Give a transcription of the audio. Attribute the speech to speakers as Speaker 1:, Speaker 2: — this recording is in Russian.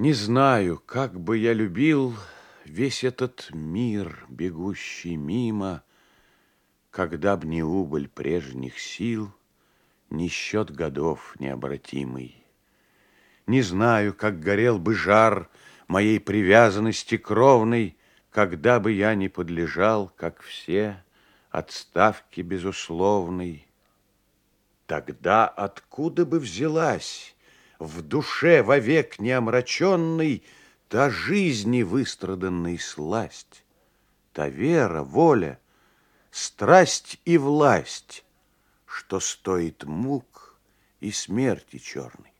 Speaker 1: Не знаю, как бы я любил Весь этот мир, бегущий мимо, Когда б не убыль прежних сил, Не счет годов необратимый. Не знаю, как горел бы жар Моей привязанности кровной, Когда бы я не подлежал, как все, Отставке безусловной. Тогда откуда бы взялась в душе вовек не омраченной Та жизни выстраданной сласть, Та вера, воля, страсть и власть, Что стоит мук и смерти черной.